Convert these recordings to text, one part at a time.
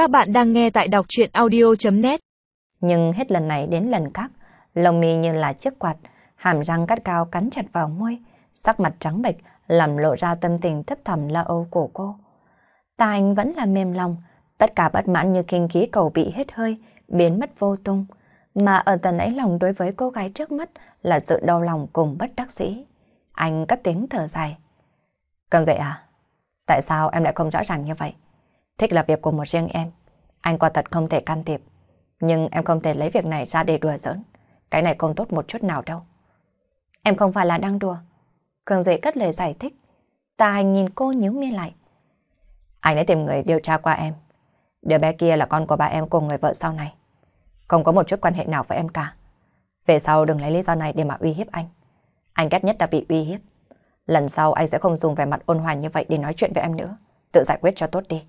Các bạn đang nghe tại đọc chuyện audio.net Nhưng hết lần này đến lần khác, lông mi như là chiếc quạt, hàm răng cắt cao cắn chặt vào môi, sắc mặt trắng bệch làm lộ ra tâm tình thấp thầm lo âu của cô. Ta anh vẫn là mềm lòng, tất cả bất mãn như kinh khí cầu bị hết hơi, biến mất vô tung. Mà ở tận ấy lòng đối với cô gái trước mắt là sự đau lòng cùng bất đắc dĩ. Anh cất tiếng thở dài. Cầm dậy à? Tại sao em lại không rõ ràng như vậy? Thích là việc của một riêng em. Anh quả thật không thể can thiệp. Nhưng em không thể lấy việc này ra để đùa giỡn. Cái này không tốt một chút nào đâu. Em không phải là đang đùa. Cường dậy cất lời giải thích. Ta hành nhìn cô nhíu mi lại. Anh đã tìm người điều tra qua em. Đứa bé kia là con của bà em cùng người vợ sau này. Không có một chút quan hệ nào với em cả. Về sau đừng lấy lý do này để mà uy hiếp anh. Anh ghét nhất là bị uy hiếp. Lần sau anh sẽ không dùng vẻ mặt ôn hòa như vậy để nói chuyện với em nữa. Tự giải quyết cho tốt đi.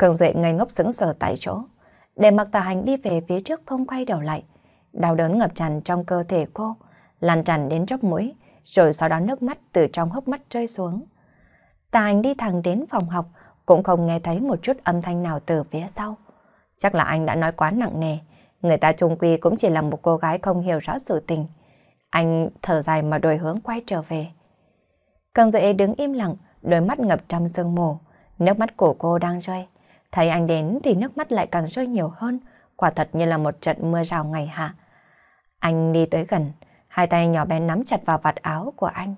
Cường Duệ ngây ngốc sững sờ tại chỗ. Để mặc tà hành đi về phía trước không quay đầu lại. Đau đớn ngập tràn trong cơ thể cô, lan tràn đến chóp mũi, rồi sau đó nước mắt từ trong hốc mắt rơi xuống. Tà hành đi thẳng đến phòng học, cũng không nghe thấy một chút âm thanh nào từ phía sau. Chắc là anh đã nói quá nặng nề, người ta trung quy cũng chỉ là một cô gái không hiểu rõ sự tình. Anh thở dài mà đổi hướng quay trở về. Cường Duệ đứng im lặng, đôi mắt ngập trong sương mù, nước mắt của cô đang rơi. Thấy anh đến thì nước mắt lại càng rơi nhiều hơn, quả thật như là một trận mưa rào ngày hạ. Anh đi tới gần, hai tay nhỏ bé nắm chặt vào vạt áo của anh.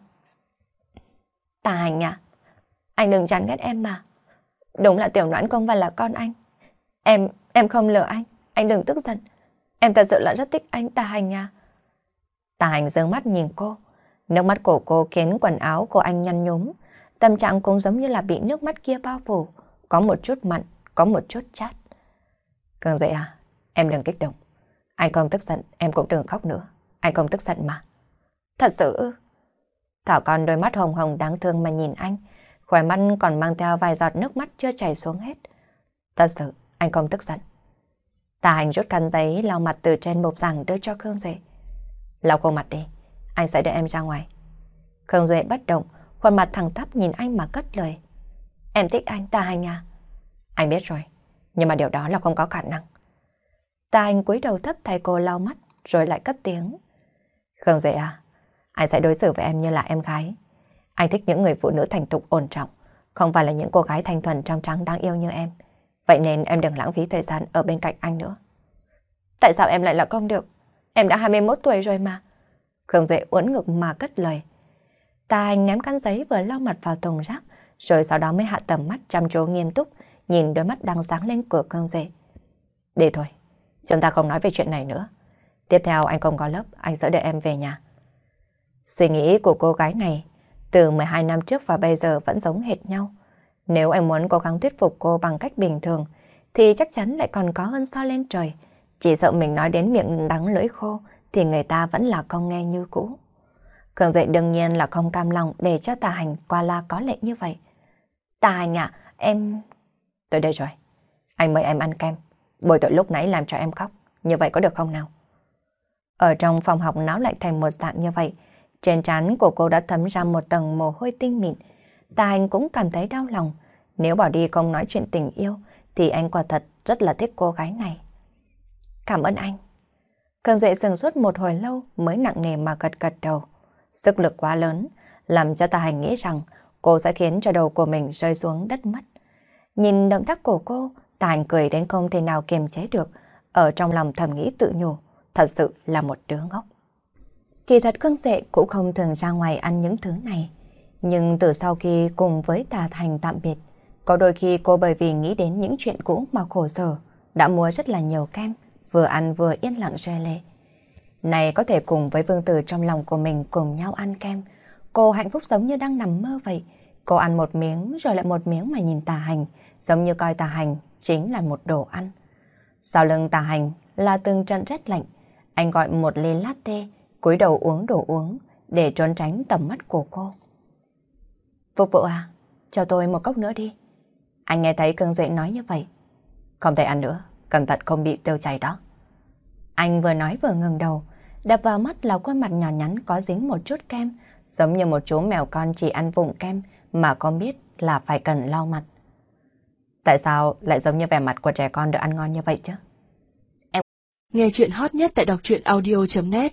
Tà hành à, anh đừng chán ghét em mà. Đúng là tiểu noãn công và là con anh. Em, em không lừa anh, anh đừng tức giận. Em thật sự là rất thích anh Tà hành à. Tà hành dương mắt nhìn cô, nước mắt của cô khiến quần áo của anh nhăn nhúm. Tâm trạng cũng giống như là bị nước mắt kia bao phủ, có một chút mặn, có một chút chát. Cường dậy à, em đừng kích động. Anh không tức giận, em cũng đừng khóc nữa. Anh không tức giận mà. Thật sự ư? Thảo con đôi mắt hồng hồng đáng thương mà nhìn anh, khỏe mắt còn mang theo vài giọt nước mắt chưa chảy xuống hết. Thật sự, anh không tức giận. Tà hành rút khăn giấy lau mặt từ trên bục giảng đưa cho Khương Duệ. Lau khô mặt đi, anh sẽ đưa em ra ngoài. Khương Duệ bất động, khuôn mặt thẳng tắp nhìn anh mà cất lời. Em thích anh, Tà hành à? Anh biết rồi, nhưng mà điều đó là không có khả năng. Ta anh cúi đầu thấp thay cô lau mắt, rồi lại cất tiếng. Khương Duệ à, anh sẽ đối xử với em như là em gái. Anh thích những người phụ nữ thành thục ổn trọng, không phải là những cô gái thanh thuần trong trắng đáng yêu như em. Vậy nên em đừng lãng phí thời gian ở bên cạnh anh nữa. Tại sao em lại là không được? Em đã 21 tuổi rồi mà. Khương Duệ uốn ngực mà cất lời. Ta anh ném căn giấy vừa lau mặt vào thùng rác, rồi sau đó mới hạ tầm mắt chăm chú nghiêm túc, nhìn đôi mắt đang sáng lên của Cương Duệ. để thôi, chúng ta không nói về chuyện này nữa. Tiếp theo anh không có lớp, anh sẽ đợi em về nhà. Suy nghĩ của cô gái này từ 12 năm trước và bây giờ vẫn giống hệt nhau. Nếu anh muốn cố gắng thuyết phục cô bằng cách bình thường, thì chắc chắn lại còn có hơn so lên trời. Chỉ sợ mình nói đến miệng đắng lưỡi khô, thì người ta vẫn là không nghe như cũ. Cường Duệ đương nhiên là không cam lòng để cho Tà Hành qua la có lệ như vậy. Tà Hành ạ, em... Tôi đây rồi. Anh mời em ăn kem. Bồi tội lúc nãy làm cho em khóc. Như vậy có được không nào? Ở trong phòng học náo lại thành một dạng như vậy. Trên trán của cô đã thấm ra một tầng mồ hôi tinh mịn. Tà anh cũng cảm thấy đau lòng. Nếu bỏ đi không nói chuyện tình yêu, thì anh quả thật rất là thích cô gái này. Cảm ơn anh. Cần Duệ dừng suốt một hồi lâu mới nặng nề mà gật gật đầu. Sức lực quá lớn, làm cho Tà Hành nghĩ rằng cô sẽ khiến cho đầu của mình rơi xuống đất mất. Nhìn động tác của cô, Tà cười đến không thể nào kiềm chế được, ở trong lòng thầm nghĩ tự nhủ, thật sự là một đứa ngốc. Kỳ thật Khương Duệ cũng không thường ra ngoài ăn những thứ này. Nhưng từ sau khi cùng với Tà Thành tạm biệt, có đôi khi cô bởi vì nghĩ đến những chuyện cũ mà khổ sở, đã mua rất là nhiều kem, vừa ăn vừa yên lặng rơi lệ. Này có thể cùng với vương tử trong lòng của mình cùng nhau ăn kem, cô hạnh phúc giống như đang nằm mơ vậy. Cô ăn một miếng rồi lại một miếng mà nhìn tà hành, giống như coi tà hành chính là một đồ ăn. Sau lưng tà hành là từng trận rét lạnh, anh gọi một ly latte, cúi đầu uống đồ uống để trốn tránh tầm mắt của cô. Phục vụ à, cho tôi một cốc nữa đi. Anh nghe thấy Cương Duệ nói như vậy. Không thể ăn nữa, cẩn thận không bị tiêu chảy đó. Anh vừa nói vừa ngừng đầu, đập vào mắt là khuôn mặt nhỏ nhắn có dính một chút kem, giống như một chú mèo con chỉ ăn vụng kem mà con biết là phải cần lau mặt. Tại sao lại giống như vẻ mặt của trẻ con được ăn ngon như vậy chứ? Nghe chuyện hot nhất tại đọc truyện audio.net